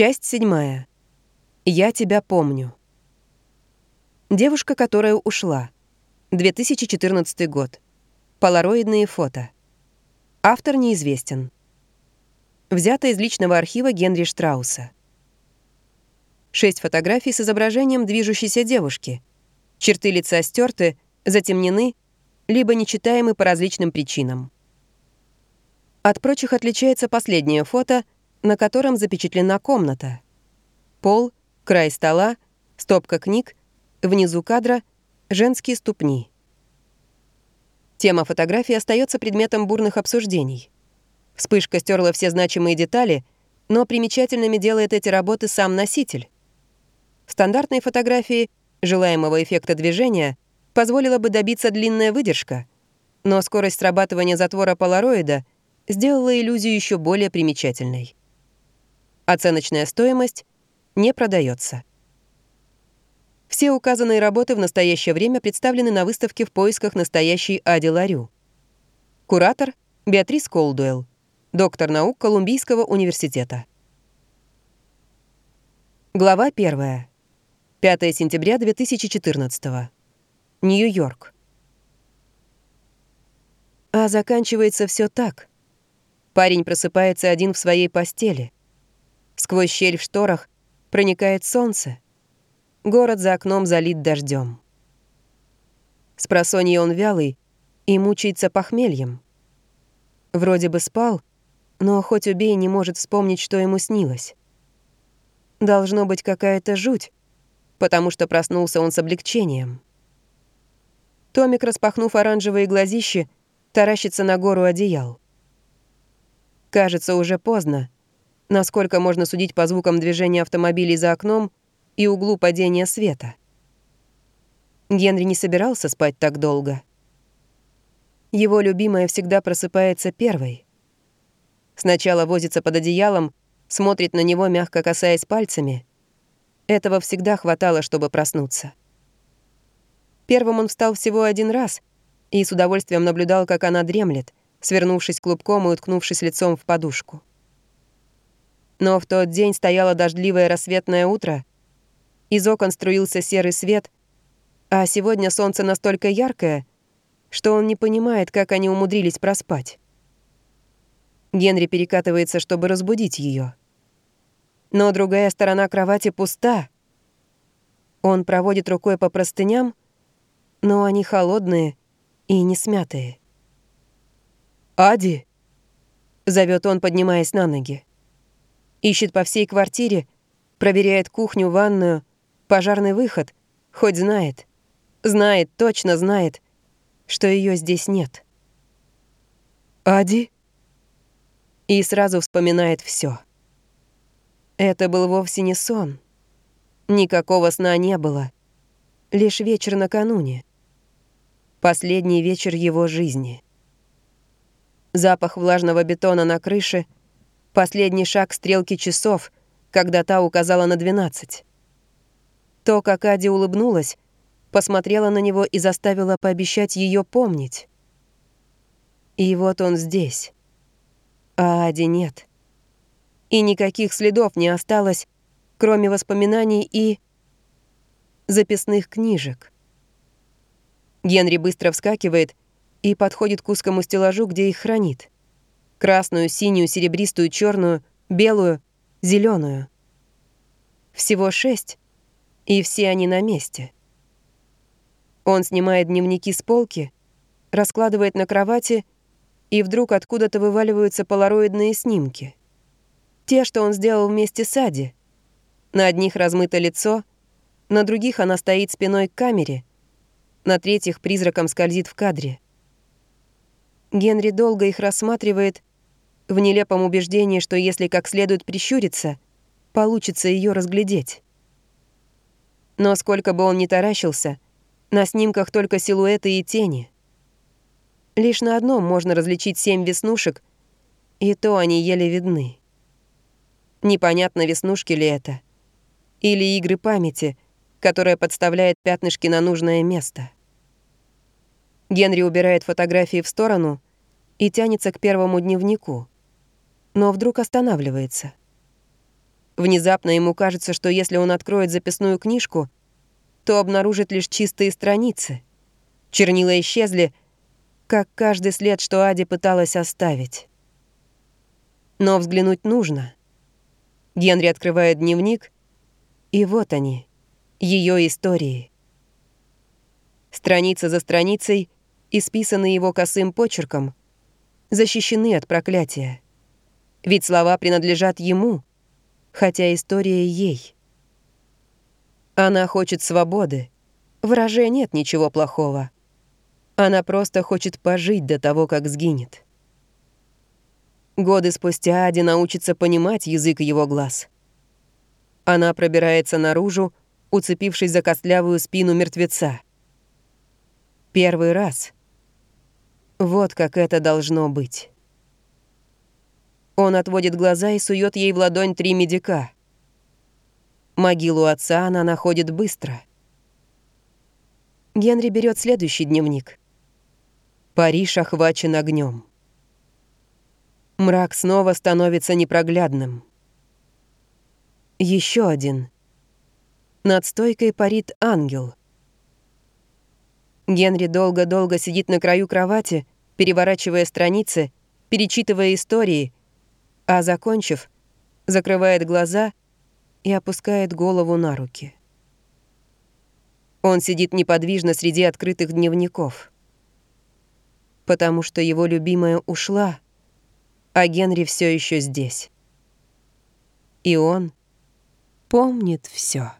Часть седьмая. Я тебя помню. Девушка, которая ушла. 2014 год. Полароидные фото. Автор неизвестен. Взято из личного архива Генри Штрауса. Шесть фотографий с изображением движущейся девушки. Черты лица стерты, затемнены, либо нечитаемы по различным причинам. От прочих отличается последнее фото — на котором запечатлена комната. Пол, край стола, стопка книг, внизу кадра — женские ступни. Тема фотографии остается предметом бурных обсуждений. Вспышка стерла все значимые детали, но примечательными делает эти работы сам носитель. В стандартной фотографии желаемого эффекта движения позволила бы добиться длинная выдержка, но скорость срабатывания затвора полароида сделала иллюзию еще более примечательной. Оценочная стоимость не продается. Все указанные работы в настоящее время представлены на выставке в поисках настоящей Ади Ларю. Куратор — Беатрис Колдуэлл, доктор наук Колумбийского университета. Глава 1. 5 сентября 2014. Нью-Йорк. А заканчивается все так. Парень просыпается один в своей постели — Сквозь щель в шторах проникает солнце. Город за окном залит дождем. С просонья он вялый и мучается похмельем. Вроде бы спал, но хоть убей не может вспомнить, что ему снилось. Должно быть какая-то жуть, потому что проснулся он с облегчением. Томик, распахнув оранжевые глазищи, таращится на гору одеял. Кажется, уже поздно, насколько можно судить по звукам движения автомобилей за окном и углу падения света. Генри не собирался спать так долго. Его любимая всегда просыпается первой. Сначала возится под одеялом, смотрит на него, мягко касаясь пальцами. Этого всегда хватало, чтобы проснуться. Первым он встал всего один раз и с удовольствием наблюдал, как она дремлет, свернувшись клубком и уткнувшись лицом в подушку. Но в тот день стояло дождливое рассветное утро, из окон струился серый свет, а сегодня солнце настолько яркое, что он не понимает, как они умудрились проспать. Генри перекатывается, чтобы разбудить ее. Но другая сторона кровати пуста. Он проводит рукой по простыням, но они холодные и не смятые. «Ади!» — зовет он, поднимаясь на ноги. Ищет по всей квартире, проверяет кухню, ванную, пожарный выход, хоть знает, знает, точно знает, что ее здесь нет. «Ади?» И сразу вспоминает все. Это был вовсе не сон. Никакого сна не было. Лишь вечер накануне. Последний вечер его жизни. Запах влажного бетона на крыше — Последний шаг стрелки часов, когда та указала на 12. То, как Ади улыбнулась, посмотрела на него и заставила пообещать ее помнить. И вот он здесь. А Ади нет. И никаких следов не осталось, кроме воспоминаний и... записных книжек. Генри быстро вскакивает и подходит к узкому стеллажу, где их хранит красную, синюю, серебристую, черную, белую, зеленую. Всего шесть, и все они на месте. Он снимает дневники с полки, раскладывает на кровати, и вдруг откуда-то вываливаются полароидные снимки. Те, что он сделал вместе с Ади. На одних размыто лицо, на других она стоит спиной к камере, на третьих призраком скользит в кадре. Генри долго их рассматривает в нелепом убеждении, что если как следует прищуриться, получится ее разглядеть. Но сколько бы он ни таращился, на снимках только силуэты и тени. Лишь на одном можно различить семь веснушек, и то они еле видны. Непонятно, веснушки ли это. Или игры памяти, которая подставляет пятнышки на нужное место. Генри убирает фотографии в сторону и тянется к первому дневнику но вдруг останавливается. Внезапно ему кажется, что если он откроет записную книжку, то обнаружит лишь чистые страницы. Чернила исчезли, как каждый след, что Ади пыталась оставить. Но взглянуть нужно. Генри открывает дневник, и вот они, ее истории. Страница за страницей, исписанные его косым почерком, защищены от проклятия. Ведь слова принадлежат ему, хотя история ей. Она хочет свободы. В Роже нет ничего плохого. Она просто хочет пожить до того, как сгинет. Годы спустя Ади научится понимать язык его глаз. Она пробирается наружу, уцепившись за костлявую спину мертвеца. Первый раз. Вот как это должно быть. Он отводит глаза и сует ей в ладонь три медика. Могилу отца она находит быстро. Генри берет следующий дневник. Париж охвачен огнем. Мрак снова становится непроглядным. Еще один. Над стойкой парит ангел. Генри долго-долго сидит на краю кровати, переворачивая страницы, перечитывая истории — а, закончив, закрывает глаза и опускает голову на руки. Он сидит неподвижно среди открытых дневников, потому что его любимая ушла, а Генри все еще здесь. И он помнит все.